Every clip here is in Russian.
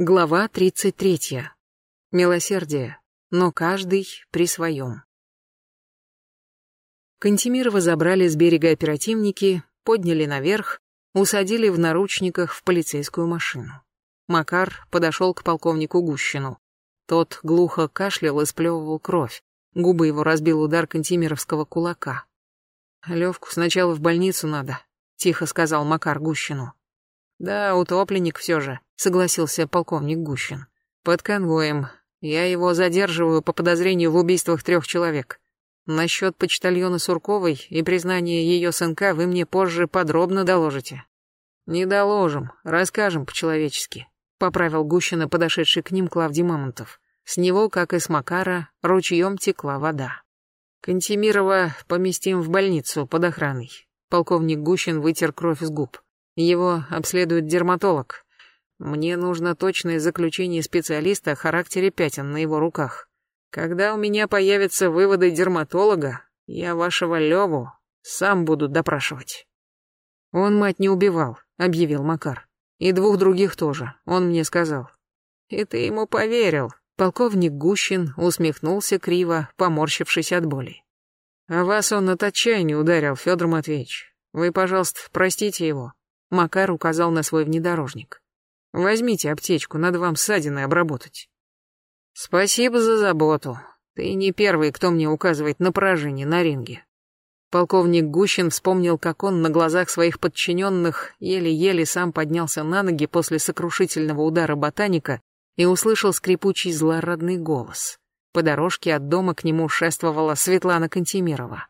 Глава 33. Милосердие, но каждый при своем. Кантемирова забрали с берега оперативники, подняли наверх, усадили в наручниках в полицейскую машину. Макар подошел к полковнику Гущину. Тот глухо кашлял и сплевывал кровь. Губы его разбил удар кантемировского кулака. «Левку сначала в больницу надо», — тихо сказал Макар Гущину. «Да, утопленник все же», — согласился полковник Гущин. «Под конвоем. Я его задерживаю по подозрению в убийствах трех человек. Насчет почтальона Сурковой и признания ее сынка вы мне позже подробно доложите». «Не доложим, расскажем по-человечески», — поправил Гущина, подошедший к ним Клавдий Мамонтов. С него, как и с Макара, ручьем текла вода. «Кантемирова поместим в больницу под охраной». Полковник Гущин вытер кровь с губ. Его обследует дерматолог. Мне нужно точное заключение специалиста о характере пятен на его руках. Когда у меня появятся выводы дерматолога, я вашего Леву сам буду допрашивать. Он мать не убивал, объявил Макар. И двух других тоже, он мне сказал. И ты ему поверил. Полковник Гущин усмехнулся криво, поморщившись от боли. А вас он от отчаяния ударил, Федор Матвеевич. Вы, пожалуйста, простите его. Макар указал на свой внедорожник. Возьмите аптечку, надо вам ссадины обработать. Спасибо за заботу. Ты не первый, кто мне указывает на поражение на ринге. Полковник Гущин вспомнил, как он на глазах своих подчиненных еле-еле сам поднялся на ноги после сокрушительного удара ботаника и услышал скрипучий злорадный голос. По дорожке от дома к нему шествовала Светлана Кантемирова.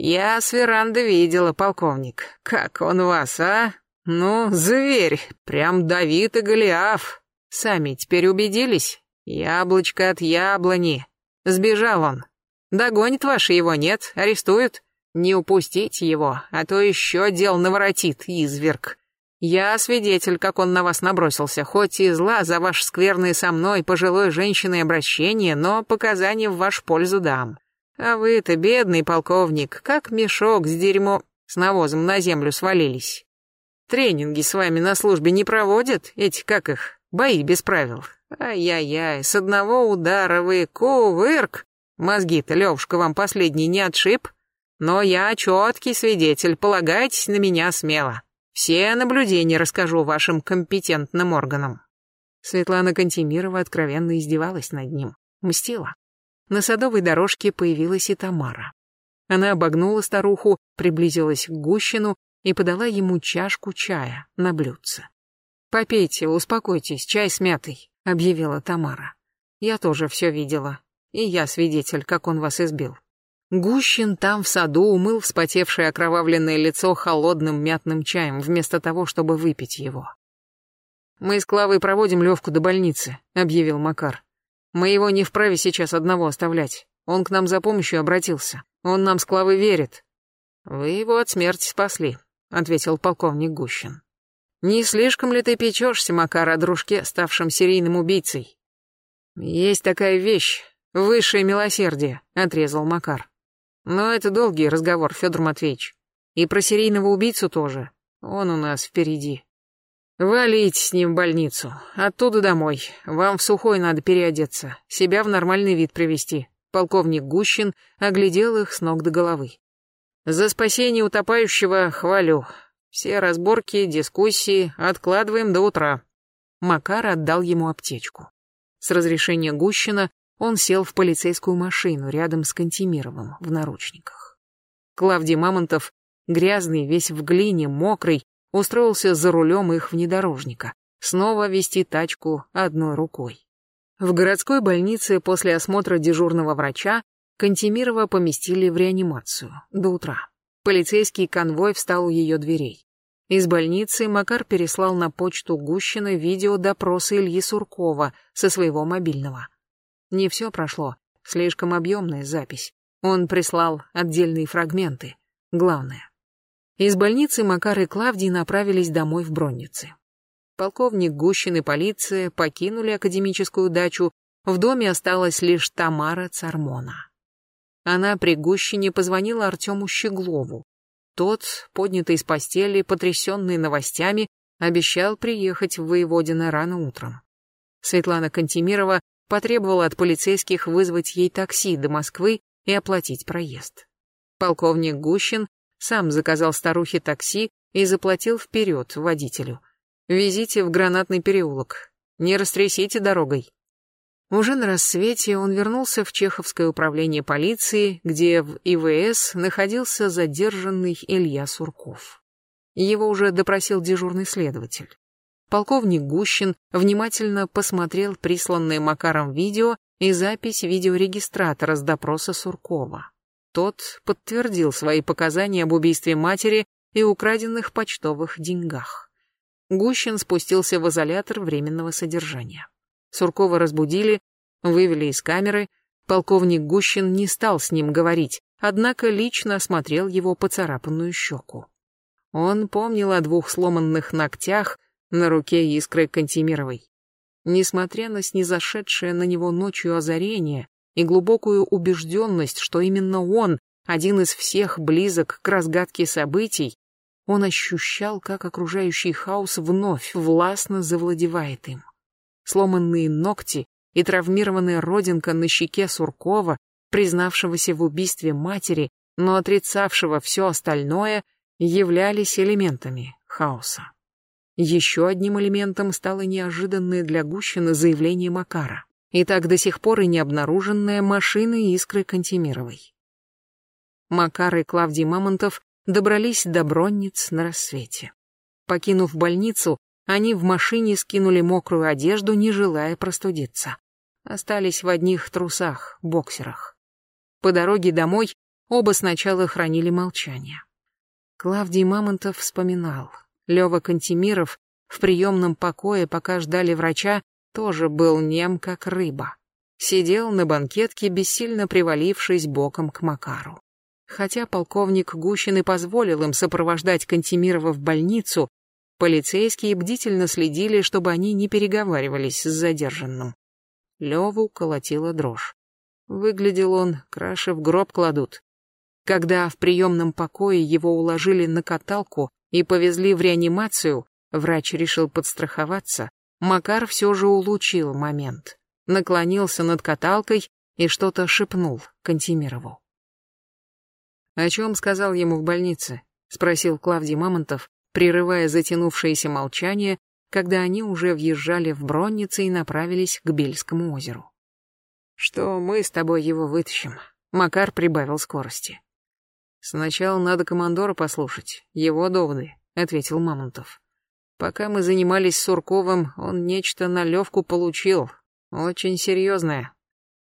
«Я с веранды видела, полковник. Как он вас, а? Ну, зверь, прям Давид и Голиаф. Сами теперь убедились? Яблочко от яблони. Сбежал он. Догонит ваши его, нет? Арестуют? Не упустите его, а то еще дел наворотит, изверг. Я свидетель, как он на вас набросился, хоть и зла за ваше скверное со мной пожилой женщиной обращение, но показания в вашу пользу дам. А вы-то, бедный полковник, как мешок с дерьмом с навозом на землю свалились. Тренинги с вами на службе не проводят? Эти, как их, бои без правил? Ай-яй-яй, с одного удара вы кувырк. Мозги-то, Левушка, вам последний не отшиб? Но я четкий свидетель, полагайтесь на меня смело. Все наблюдения расскажу вашим компетентным органам. Светлана Кантемирова откровенно издевалась над ним, мстила. На садовой дорожке появилась и Тамара. Она обогнула старуху, приблизилась к Гущину и подала ему чашку чая на блюдце. «Попейте, успокойтесь, чай с мятой», — объявила Тамара. «Я тоже все видела, и я свидетель, как он вас избил». Гущин там в саду умыл вспотевшее окровавленное лицо холодным мятным чаем, вместо того, чтобы выпить его. «Мы с Клавой проводим Левку до больницы», — объявил Макар. Мы его не вправе сейчас одного оставлять. Он к нам за помощью обратился. Он нам с Клавой верит. Вы его от смерти спасли, ответил полковник Гущин. Не слишком ли ты печешься, Макар, о дружке, ставшем серийным убийцей? Есть такая вещь, высшее милосердие, отрезал Макар. Но это долгий разговор, Федор Матвеевич. И про серийного убийцу тоже. Он у нас впереди. «Валите с ним в больницу. Оттуда домой. Вам в сухой надо переодеться. Себя в нормальный вид привести». Полковник Гущин оглядел их с ног до головы. «За спасение утопающего хвалю. Все разборки, дискуссии откладываем до утра». Макар отдал ему аптечку. С разрешения Гущина он сел в полицейскую машину рядом с Кантемировым в наручниках. Клавдий Мамонтов, грязный, весь в глине, мокрый, устроился за рулем их внедорожника, снова вести тачку одной рукой. В городской больнице после осмотра дежурного врача Кантемирова поместили в реанимацию до утра. Полицейский конвой встал у ее дверей. Из больницы Макар переслал на почту Гущина видео допроса Ильи Суркова со своего мобильного. Не все прошло, слишком объемная запись. Он прислал отдельные фрагменты. Главное. Из больницы Макар и Клавдий направились домой в Броннице. Полковник Гущин и полиция покинули академическую дачу, в доме осталась лишь Тамара Цармона. Она при Гущине позвонила Артему Щеглову. Тот, поднятый из постели, потрясенный новостями, обещал приехать в Воеводино рано утром. Светлана Кантемирова потребовала от полицейских вызвать ей такси до Москвы и оплатить проезд. Полковник Гущин сам заказал старухе такси и заплатил вперед водителю. «Везите в Гранатный переулок. Не растрясите дорогой». Уже на рассвете он вернулся в Чеховское управление полиции, где в ИВС находился задержанный Илья Сурков. Его уже допросил дежурный следователь. Полковник Гущин внимательно посмотрел присланное Макаром видео и запись видеорегистратора с допроса Суркова. Тот подтвердил свои показания об убийстве матери и украденных почтовых деньгах. Гущин спустился в изолятор временного содержания. Суркова разбудили, вывели из камеры. Полковник Гущин не стал с ним говорить, однако лично осмотрел его поцарапанную щеку. Он помнил о двух сломанных ногтях на руке Искры Кантемировой. Несмотря на снизошедшее на него ночью озарение и глубокую убежденность, что именно он, один из всех близок к разгадке событий, он ощущал, как окружающий хаос вновь властно завладевает им. Сломанные ногти и травмированная родинка на щеке Суркова, признавшегося в убийстве матери, но отрицавшего все остальное, являлись элементами хаоса. Еще одним элементом стало неожиданное для Гущина заявление Макара. И так до сих пор и не обнаруженная машина Искры Кантемировой. Макар и Клавдий Мамонтов добрались до Бронниц на рассвете. Покинув больницу, они в машине скинули мокрую одежду, не желая простудиться. Остались в одних трусах, боксерах. По дороге домой оба сначала хранили молчание. Клавдий Мамонтов вспоминал. Лёва Кантемиров в приемном покое, пока ждали врача, тоже был нем, как рыба. Сидел на банкетке, бессильно привалившись боком к Макару. Хотя полковник Гущин и позволил им сопровождать Кантемирова в больницу, полицейские бдительно следили, чтобы они не переговаривались с задержанным. Леву колотила дрожь. Выглядел он, краше в гроб кладут. Когда в приемном покое его уложили на каталку, и повезли в реанимацию, врач решил подстраховаться, Макар все же улучил момент. Наклонился над каталкой и что-то шепнул Кантемирову. «О чем сказал ему в больнице?» — спросил Клавдий Мамонтов, прерывая затянувшееся молчание, когда они уже въезжали в Бронницы и направились к Бельскому озеру. «Что мы с тобой его вытащим?» Макар прибавил скорости. «Сначала надо командора послушать, его доводы», — ответил Мамонтов. «Пока мы занимались Сурковым, он нечто на Левку получил, очень серьезное.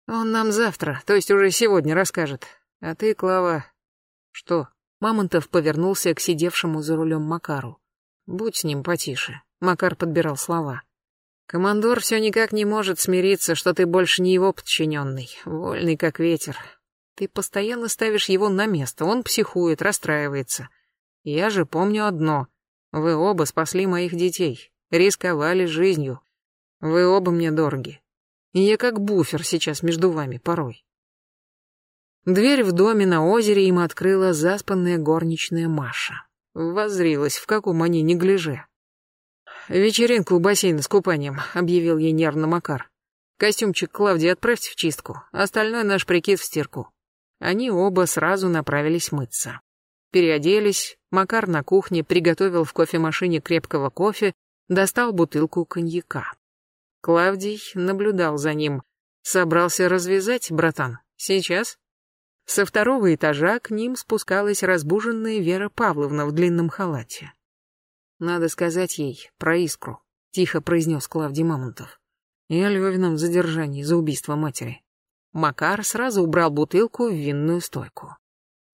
Он нам завтра, то есть уже сегодня расскажет. А ты, Клава...» «Что?» Мамонтов повернулся к сидевшему за рулем Макару. «Будь с ним потише», — Макар подбирал слова. «Командор все никак не может смириться, что ты больше не его подчиненный, вольный как ветер. Ты постоянно ставишь его на место, он психует, расстраивается. Я же помню одно. Вы оба спасли моих детей, рисковали жизнью. Вы оба мне дороги. И я как буфер сейчас между вами порой. Дверь в доме на озере им открыла заспанная горничная Маша. Воззрилась, в каком они неглиже. «Вечеринку у бассейна с купанием», — объявил ей нервно Макар. «Костюмчик Клавдии отправьте в чистку, остальное наш прикид в стирку». Они оба сразу направились мыться. Переоделись, Макар на кухне приготовил в кофемашине крепкого кофе, достал бутылку коньяка. Клавдий наблюдал за ним. Собрался развязать, братан? Сейчас? Со второго этажа к ним спускалась разбуженная Вера Павловна в длинном халате. «Надо сказать ей про искру», — тихо произнес Клавдий Мамонтов. «И о Левином задержании за убийство матери». Макар сразу убрал бутылку в винную стойку.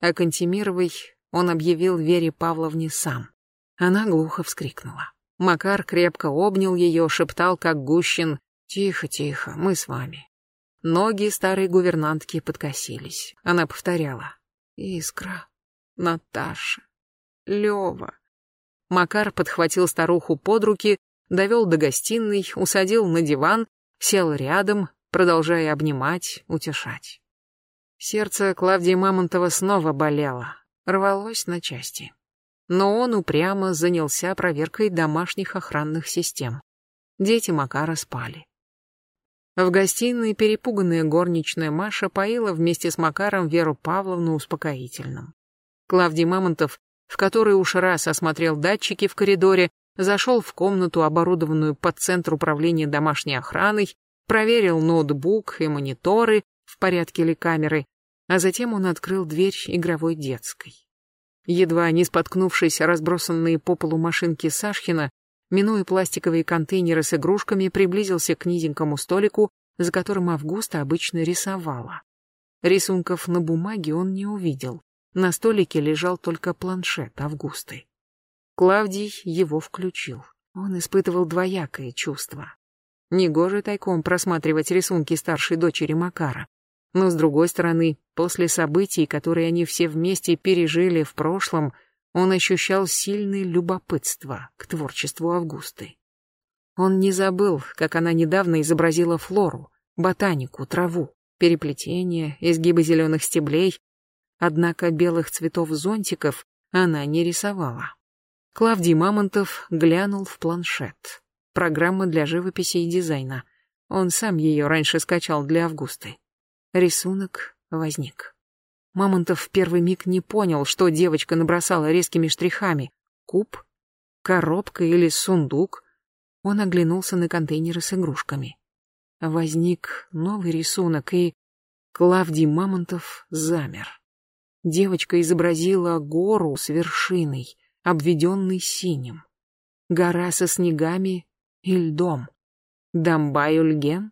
А Кантемировой он объявил Вере Павловне сам. Она глухо вскрикнула. Макар крепко обнял ее, шептал, как Гущин, «Тихо, тихо, мы с вами». Ноги старой гувернантки подкосились. Она повторяла, «Искра, Наташа, Лева». Макар подхватил старуху под руки, довел до гостиной, усадил на диван, сел рядом, продолжая обнимать, утешать. Сердце Клавдии Мамонтова снова болело, рвалось на части. Но он упрямо занялся проверкой домашних охранных систем. Дети Макара спали. В гостиной перепуганная горничная Маша поила вместе с Макаром Веру Павловну успокоительным. Клавдий Мамонтов, в который уж раз осмотрел датчики в коридоре, зашел в комнату, оборудованную под центр управления домашней охраной, проверил ноутбук и мониторы, в порядке ли камеры, а затем он открыл дверь игровой детской. Едва не споткнувшись разбросанные по полу машинки Сашхина, минуя пластиковые контейнеры с игрушками, приблизился к низенькому столику, за которым Августа обычно рисовала. Рисунков на бумаге он не увидел. На столике лежал только планшет Августы. Клавдий его включил. Он испытывал двоякое чувство. Негоже тайком просматривать рисунки старшей дочери Макара. Но, с другой стороны, после событий, которые они все вместе пережили в прошлом, он ощущал сильное любопытство к творчеству Августы. Он не забыл, как она недавно изобразила флору, ботанику, траву, переплетения, изгибы зеленых стеблей, однако белых цветов зонтиков она не рисовала. Клавдий Мамонтов глянул в планшет. Программа для живописи и дизайна. Он сам ее раньше скачал для Августы. Рисунок возник. Мамонтов в первый миг не понял, что девочка набросала резкими штрихами. Куб? Коробка или сундук? Он оглянулся на контейнеры с игрушками. Возник новый рисунок, и Клавдий Мамонтов замер. Девочка изобразила гору с вершиной — обведенный синим. Гора со снегами и льдом. Дамбай-Ульген?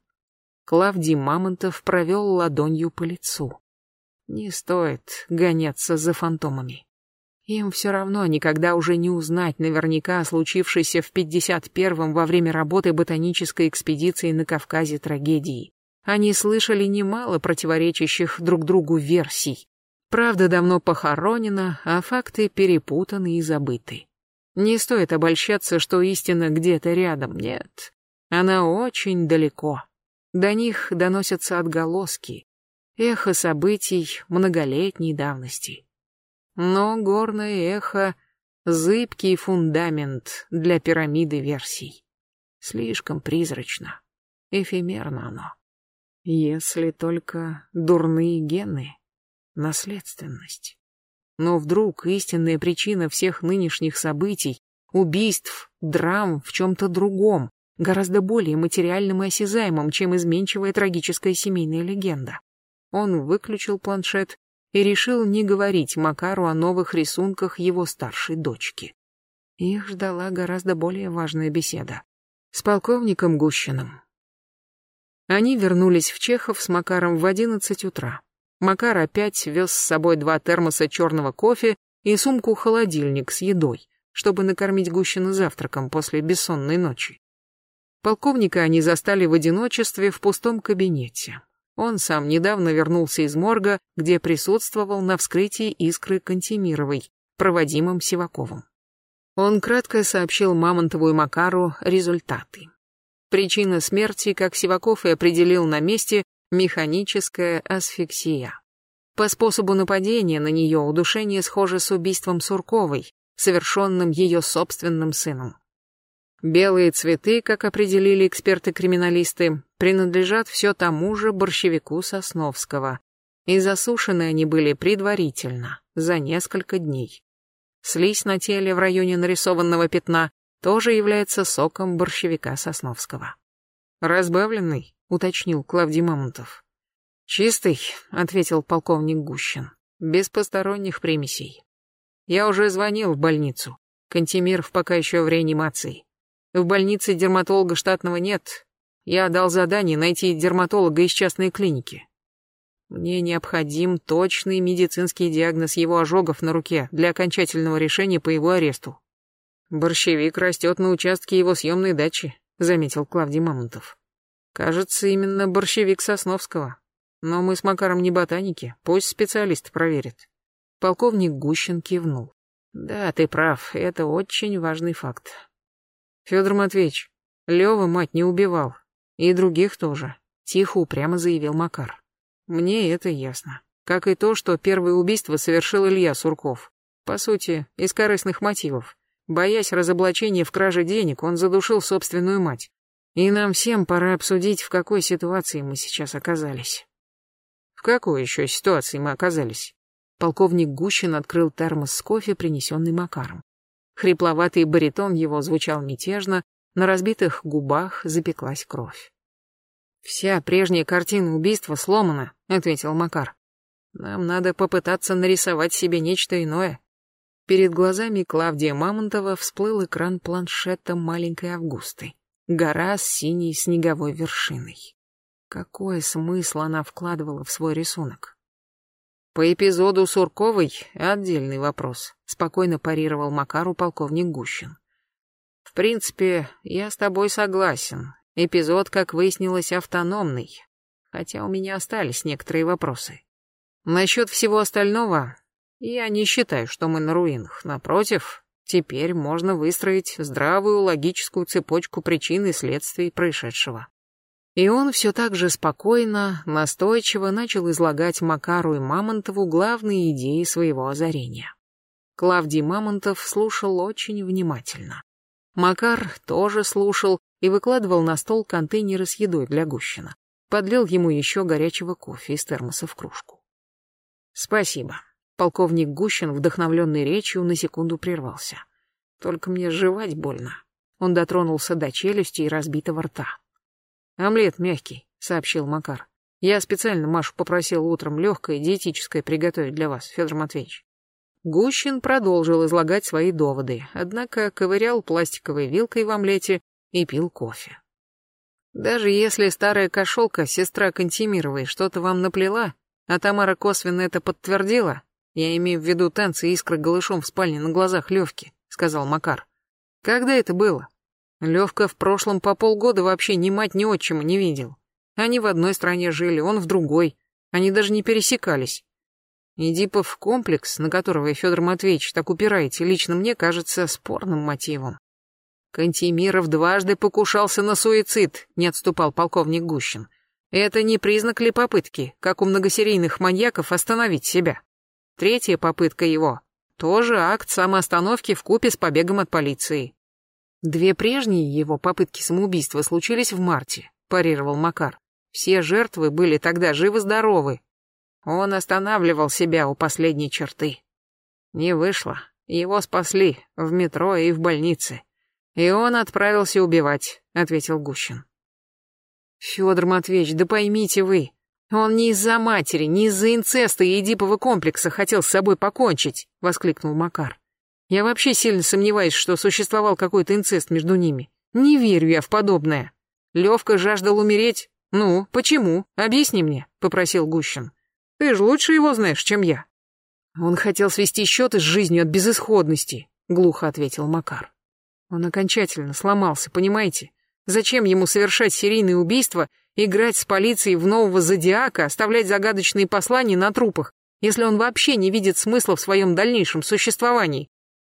Клавдий Мамонтов провел ладонью по лицу. Не стоит гоняться за фантомами. Им все равно никогда уже не узнать наверняка о случившейся в 51-м во время работы ботанической экспедиции на Кавказе трагедии. Они слышали немало противоречащих друг другу версий, Правда давно похоронена, а факты перепутаны и забыты. Не стоит обольщаться, что истина где-то рядом, нет. Она очень далеко. До них доносятся отголоски, эхо событий многолетней давности. Но горное эхо — зыбкий фундамент для пирамиды версий. Слишком призрачно, эфемерно оно. Если только дурные гены наследственность. Но вдруг истинная причина всех нынешних событий, убийств, драм в чем-то другом, гораздо более материальным и осязаемым, чем изменчивая трагическая семейная легенда. Он выключил планшет и решил не говорить Макару о новых рисунках его старшей дочки. Их ждала гораздо более важная беседа. С полковником Гущиным. Они вернулись в Чехов с Макаром в одиннадцать утра. Макар опять вез с собой два термоса черного кофе и сумку-холодильник с едой, чтобы накормить Гущина завтраком после бессонной ночи. Полковника они застали в одиночестве в пустом кабинете. Он сам недавно вернулся из морга, где присутствовал на вскрытии искры Кантемировой, проводимом Сиваковым. Он кратко сообщил Мамонтову и Макару результаты. Причина смерти, как Сиваков и определил на месте, Механическая асфиксия. По способу нападения на нее удушение схоже с убийством Сурковой, совершенным ее собственным сыном. Белые цветы, как определили эксперты-криминалисты, принадлежат все тому же борщевику Сосновского, и засушены они были предварительно, за несколько дней. Слизь на теле в районе нарисованного пятна тоже является соком борщевика Сосновского. Разбавленный, — уточнил Клавдий Мамонтов. «Чистый», — ответил полковник Гущин, — «без посторонних примесей. Я уже звонил в больницу. Кантемиров пока еще в реанимации. В больнице дерматолога штатного нет. Я дал задание найти дерматолога из частной клиники. Мне необходим точный медицинский диагноз его ожогов на руке для окончательного решения по его аресту. Борщевик растет на участке его съемной дачи, заметил Клавдий Мамонтов. Кажется, именно борщевик Сосновского. Но мы с Макаром не ботаники, пусть специалист проверит. Полковник Гущин кивнул. Да, ты прав, это очень важный факт. Федор Матвеевич, Лёва мать не убивал. И других тоже. Тихо упрямо заявил Макар. Мне это ясно. Как и то, что первое убийство совершил Илья Сурков. По сути, из корыстных мотивов. Боясь разоблачения в краже денег, он задушил собственную мать. И нам всем пора обсудить, в какой ситуации мы сейчас оказались. В какой еще ситуации мы оказались? Полковник Гущин открыл термос с кофе, принесенный Макаром. Хрипловатый баритон его звучал мятежно, на разбитых губах запеклась кровь. «Вся прежняя картина убийства сломана», — ответил Макар. «Нам надо попытаться нарисовать себе нечто иное». Перед глазами Клавдия Мамонтова всплыл экран планшета маленькой Августы. Гора с синей снеговой вершиной. Какой смысл она вкладывала в свой рисунок? По эпизоду Сурковой отдельный вопрос, спокойно парировал Макару полковник Гущин. В принципе, я с тобой согласен. Эпизод, как выяснилось, автономный, хотя у меня остались некоторые вопросы. Насчет всего остального, я не считаю, что мы на руинах. Напротив, теперь можно выстроить здравую логическую цепочку причин и следствий происшедшего. И он все так же спокойно, настойчиво начал излагать Макару и Мамонтову главные идеи своего озарения. Клавдий Мамонтов слушал очень внимательно. Макар тоже слушал и выкладывал на стол контейнеры с едой для Гущина. Подлил ему еще горячего кофе из термоса в кружку. «Спасибо». Полковник Гущин, вдохновленный речью, на секунду прервался. «Только мне жевать больно». Он дотронулся до челюсти и разбитого рта. «Омлет мягкий», — сообщил Макар. «Я специально Машу попросил утром легкое диетическое приготовить для вас, Федор Матвеевич». Гущин продолжил излагать свои доводы, однако ковырял пластиковой вилкой в омлете и пил кофе. Даже если старая кошелка, сестра Кантемировой, что-то вам наплела, а Тамара косвенно это подтвердила, я имею в виду танцы искры голышом в спальне на глазах Левки, сказал Макар. Когда это было? Левка в прошлом по полгода вообще ни мать, ни отчима не видел. Они в одной стране жили, он в другой. Они даже не пересекались. Эдипов комплекс, на которого Федор Матвеевич так упираете, лично мне кажется спорным мотивом. Кантемиров дважды покушался на суицид, не отступал полковник Гущин. Это не признак ли попытки, как у многосерийных маньяков, остановить себя? Третья попытка его — тоже акт самоостановки в купе с побегом от полиции. Две прежние его попытки самоубийства случились в марте, парировал Макар. Все жертвы были тогда живы-здоровы. Он останавливал себя у последней черты. Не вышло. Его спасли в метро и в больнице. И он отправился убивать, ответил Гущин. Федор Матвеевич, да поймите вы, он не из-за матери, не из-за инцеста и эдипового комплекса хотел с собой покончить, воскликнул Макар. Я вообще сильно сомневаюсь, что существовал какой-то инцест между ними. Не верю я в подобное. Левка жаждал умереть. Ну, почему? Объясни мне, попросил Гущин. Ты же лучше его знаешь, чем я. Он хотел свести счеты с жизнью от безысходности, глухо ответил Макар. Он окончательно сломался, понимаете? Зачем ему совершать серийные убийства, играть с полицией в нового зодиака, оставлять загадочные послания на трупах, если он вообще не видит смысла в своем дальнейшем существовании?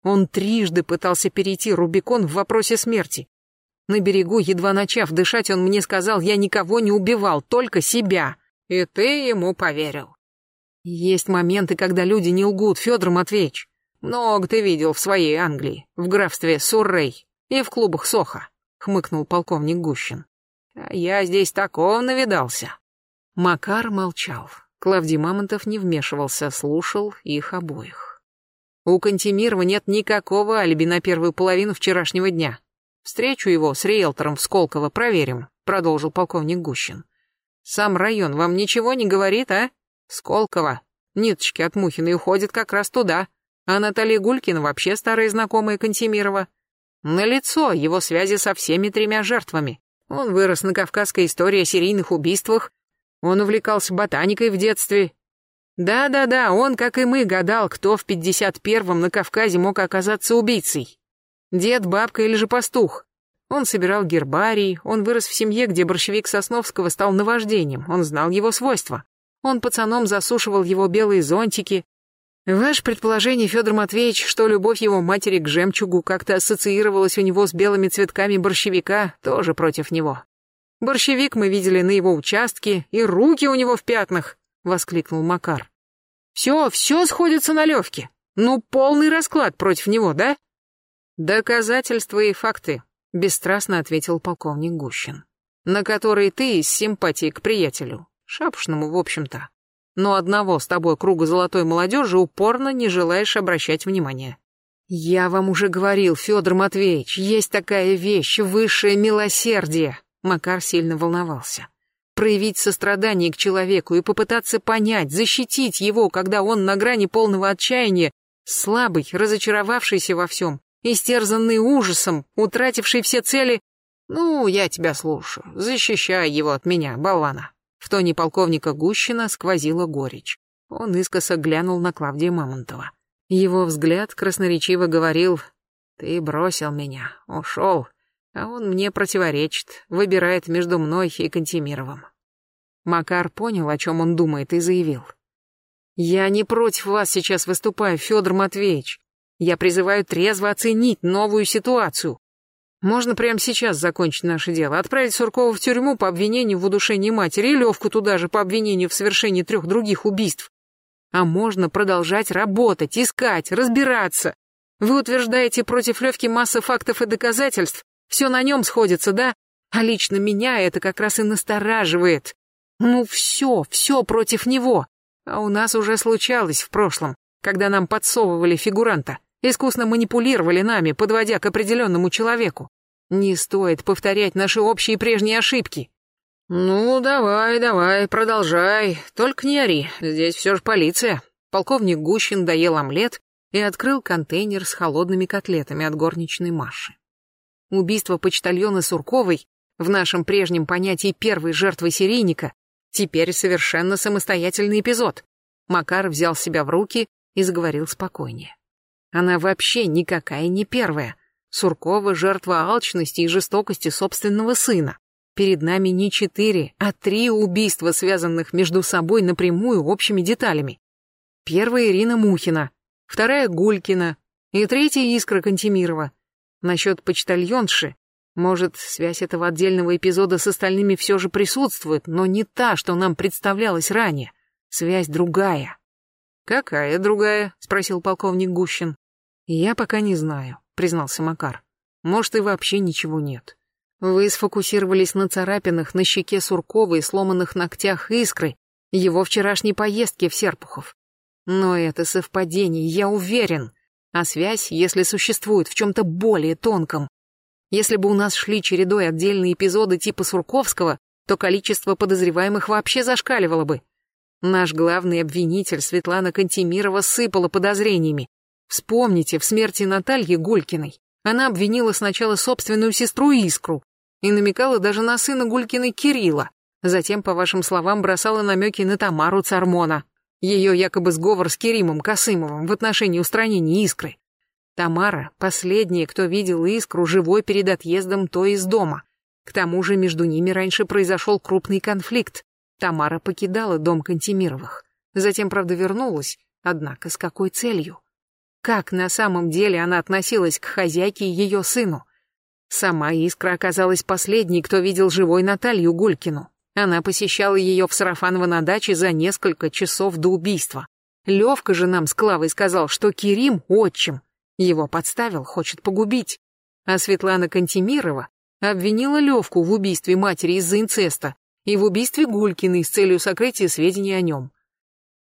Он трижды пытался перейти Рубикон в вопросе смерти. На берегу, едва начав дышать, он мне сказал, я никого не убивал, только себя. И ты ему поверил. Есть моменты, когда люди не лгут, Федор Матвеевич. Много ты видел в своей Англии, в графстве Суррей и в клубах Соха, хмыкнул полковник Гущин. А я здесь такого навидался. Макар молчал. Клавдий Мамонтов не вмешивался, слушал их обоих. У Кантемирова нет никакого алиби на первую половину вчерашнего дня. Встречу его с риэлтором в Сколково проверим, продолжил полковник Гущин. Сам район вам ничего не говорит, а? Сколково. Ниточки от Мухиной уходят как раз туда. А Наталья Гулькина вообще старая знакомая Кантемирова. лицо его связи со всеми тремя жертвами. Он вырос на кавказской истории о серийных убийствах. Он увлекался ботаникой в детстве да-да-да, он, как и мы, гадал, кто в 51-м на Кавказе мог оказаться убийцей. Дед, бабка или же пастух. Он собирал гербарий, он вырос в семье, где борщевик Сосновского стал наваждением, он знал его свойства. Он пацаном засушивал его белые зонтики. Ваше предположение, Федор Матвеевич, что любовь его матери к жемчугу как-то ассоциировалась у него с белыми цветками борщевика, тоже против него. Борщевик мы видели на его участке, и руки у него в пятнах воскликнул Макар. Все, все сходится на Левке. Ну, полный расклад против него, да? Доказательства и факты, бесстрастно ответил полковник Гущин. На который ты из симпатии к приятелю, шапшному, в общем-то. Но одного с тобой круга золотой молодежи упорно не желаешь обращать внимания. Я вам уже говорил, Федор Матвеевич, есть такая вещь, высшее милосердие. Макар сильно волновался. Проявить сострадание к человеку и попытаться понять, защитить его, когда он на грани полного отчаяния, слабый, разочаровавшийся во всем, истерзанный ужасом, утративший все цели. Ну, я тебя слушаю, защищай его от меня, болвана. В тоне полковника Гущина сквозила горечь. Он искоса глянул на Клавдия Мамонтова. Его взгляд красноречиво говорил «Ты бросил меня, ушел, а он мне противоречит, выбирает между мной и Кантемировым». Макар понял, о чем он думает, и заявил. «Я не против вас сейчас выступаю, Федор Матвеевич. Я призываю трезво оценить новую ситуацию. Можно прямо сейчас закончить наше дело, отправить Суркова в тюрьму по обвинению в удушении матери и Левку туда же по обвинению в совершении трех других убийств. А можно продолжать работать, искать, разбираться. Вы утверждаете против Левки масса фактов и доказательств. Все на нем сходится, да? А лично меня это как раз и настораживает. Ну все, все против него. А у нас уже случалось в прошлом, когда нам подсовывали фигуранта искусно манипулировали нами, подводя к определенному человеку. Не стоит повторять наши общие прежние ошибки. Ну, давай, давай, продолжай, только не ори, здесь все же полиция. Полковник Гущин доел омлет и открыл контейнер с холодными котлетами от горничной Маши. Убийство почтальона Сурковой, в нашем прежнем понятии первой жертвы серийника, теперь совершенно самостоятельный эпизод. Макар взял себя в руки и заговорил спокойнее. Она вообще никакая не первая. Суркова — жертва алчности и жестокости собственного сына. Перед нами не четыре, а три убийства, связанных между собой напрямую общими деталями. Первая Ирина Мухина, вторая Гулькина и третья Искра Кантемирова. Насчет почтальонши, может, связь этого отдельного эпизода с остальными все же присутствует, но не та, что нам представлялась ранее. Связь другая. «Какая другая?» — спросил полковник Гущин. «Я пока не знаю», — признался Макар. «Может, и вообще ничего нет. Вы сфокусировались на царапинах на щеке Суркова и сломанных ногтях искры, его вчерашней поездки в Серпухов. Но это совпадение, я уверен. А связь, если существует, в чем-то более тонком. Если бы у нас шли чередой отдельные эпизоды типа Сурковского, то количество подозреваемых вообще зашкаливало бы. Наш главный обвинитель Светлана Кантемирова сыпала подозрениями. Вспомните, в смерти Натальи Гулькиной она обвинила сначала собственную сестру Искру и намекала даже на сына Гулькиной Кирилла. Затем, по вашим словам, бросала намеки на Тамару Цармона. Ее якобы сговор с Керимом Косымовым в отношении устранения Искры. Тамара — последняя, кто видел Искру живой перед отъездом то из дома. К тому же между ними раньше произошел крупный конфликт. Тамара покидала дом Кантемировых. Затем, правда, вернулась, однако с какой целью? Как на самом деле она относилась к хозяйке и ее сыну? Сама Искра оказалась последней, кто видел живой Наталью Гулькину. Она посещала ее в Сарафаново на даче за несколько часов до убийства. Левка же нам с Клавой сказал, что Керим — отчим. Его подставил, хочет погубить. А Светлана Кантемирова обвинила Левку в убийстве матери из-за инцеста и в убийстве Гулькиной с целью сокрытия сведений о нем.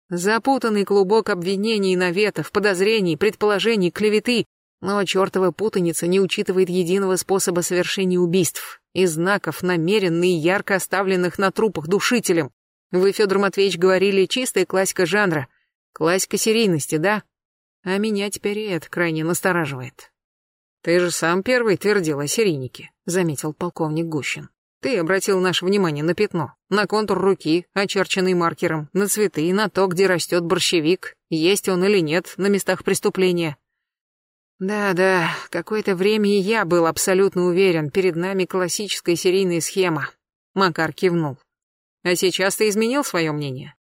Запутанный клубок обвинений, наветов, подозрений, предположений, клеветы, но чертова путаница не учитывает единого способа совершения убийств и знаков, намеренно и ярко оставленных на трупах душителем. Вы, Федор Матвеевич, говорили, чистая классика жанра, классика серийности, да? А меня теперь и это крайне настораживает. Ты же сам первый твердил о серийнике, заметил полковник Гущин. Ты обратил наше внимание на пятно, на контур руки, очерченный маркером, на цветы, на то, где растет борщевик, есть он или нет на местах преступления. Да-да, какое-то время и я был абсолютно уверен, перед нами классическая серийная схема. Макар кивнул. А сейчас ты изменил свое мнение?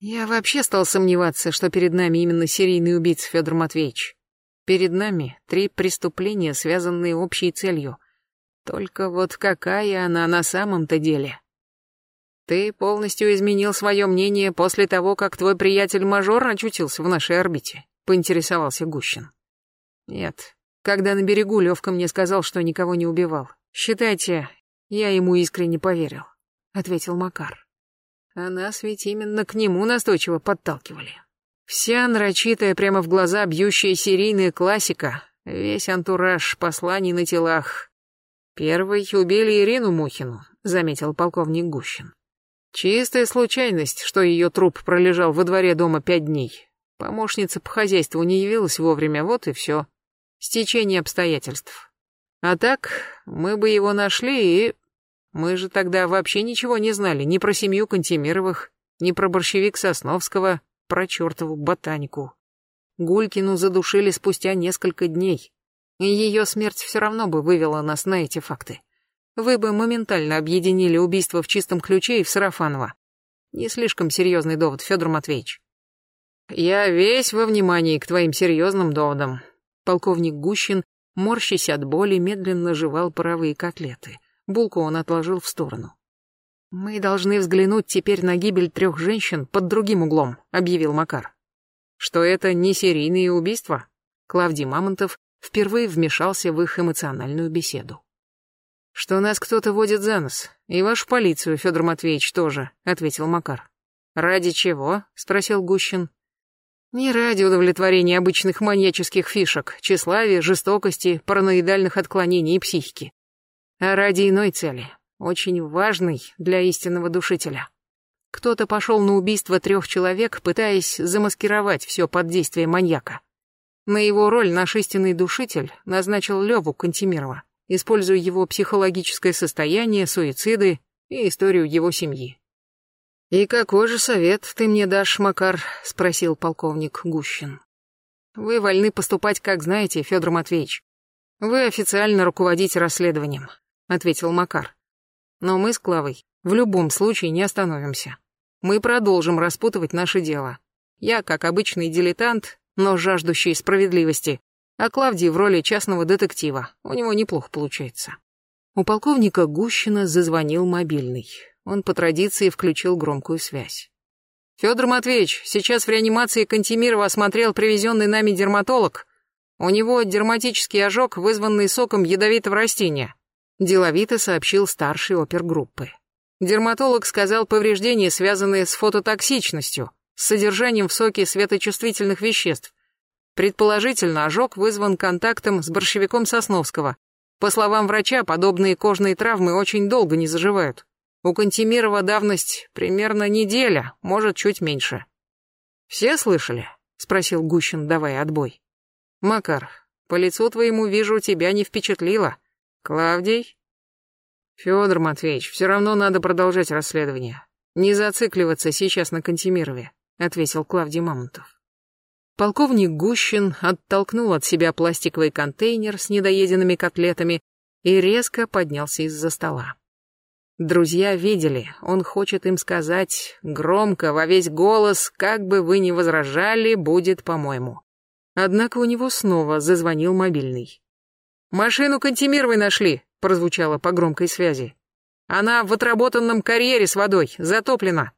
Я вообще стал сомневаться, что перед нами именно серийный убийца Федор Матвеевич. Перед нами три преступления, связанные общей целью — только вот какая она на самом-то деле? Ты полностью изменил свое мнение после того, как твой приятель-мажор очутился в нашей орбите, поинтересовался Гущин. Нет, Когда на берегу Левка мне сказал, что никого не убивал. Считайте, я ему искренне поверил, ответил Макар. А нас ведь именно к нему настойчиво подталкивали. Вся нарочитая, прямо в глаза бьющая серийная классика, весь антураж посланий на телах. Первый убили Ирину Мухину, заметил полковник Гущин. Чистая случайность, что ее труп пролежал во дворе дома пять дней. Помощница по хозяйству не явилась вовремя, вот и все. Стечение обстоятельств. А так, мы бы его нашли и... Мы же тогда вообще ничего не знали ни про семью Кантемировых, ни про борщевик Сосновского, про чертову ботанику. Гулькину задушили спустя несколько дней, и ее смерть все равно бы вывела нас на эти факты. Вы бы моментально объединили убийство в чистом ключе и в Сарафаново. Не слишком серьезный довод, Федор Матвеевич. Я весь во внимании к твоим серьезным доводам. Полковник Гущин, морщась от боли, медленно жевал паровые котлеты. Булку он отложил в сторону. «Мы должны взглянуть теперь на гибель трех женщин под другим углом», — объявил Макар. «Что это не серийные убийства?» Клавдий Мамонтов впервые вмешался в их эмоциональную беседу. «Что нас кто-то водит за нос, и вашу полицию, Федор Матвеевич, тоже», — ответил Макар. «Ради чего?» — спросил Гущин. «Не ради удовлетворения обычных маньяческих фишек, тщеславия, жестокости, параноидальных отклонений и психики а ради иной цели, очень важной для истинного душителя. Кто-то пошел на убийство трех человек, пытаясь замаскировать все под действие маньяка. На его роль наш истинный душитель назначил Леву Кантемирова, используя его психологическое состояние, суициды и историю его семьи. «И какой же совет ты мне дашь, Макар?» — спросил полковник Гущин. «Вы вольны поступать, как знаете, Федор Матвеевич. Вы официально руководите расследованием. — ответил Макар. «Но мы с Клавой в любом случае не остановимся. Мы продолжим распутывать наше дело. Я, как обычный дилетант, но жаждущий справедливости, а Клавдий в роли частного детектива. У него неплохо получается». У полковника Гущина зазвонил мобильный. Он по традиции включил громкую связь. «Федор Матвеевич, сейчас в реанимации Кантемирова осмотрел привезенный нами дерматолог. У него дерматический ожог, вызванный соком ядовитого растения деловито сообщил старший опергруппы. Дерматолог сказал повреждения, связанные с фототоксичностью, с содержанием в соке светочувствительных веществ. Предположительно, ожог вызван контактом с борщевиком Сосновского. По словам врача, подобные кожные травмы очень долго не заживают. У Кантемирова давность примерно неделя, может, чуть меньше. «Все слышали?» — спросил Гущин, давая отбой. «Макар, по лицу твоему вижу, тебя не впечатлило. Клавдий? Федор Матвеевич, все равно надо продолжать расследование. Не зацикливаться сейчас на Кантемирове, ответил Клавдий Мамонтов. Полковник Гущин оттолкнул от себя пластиковый контейнер с недоеденными котлетами и резко поднялся из-за стола. Друзья видели, он хочет им сказать громко, во весь голос, как бы вы ни возражали, будет по-моему. Однако у него снова зазвонил мобильный. «Машину Кантемировой нашли», — прозвучало по громкой связи. «Она в отработанном карьере с водой, затоплена.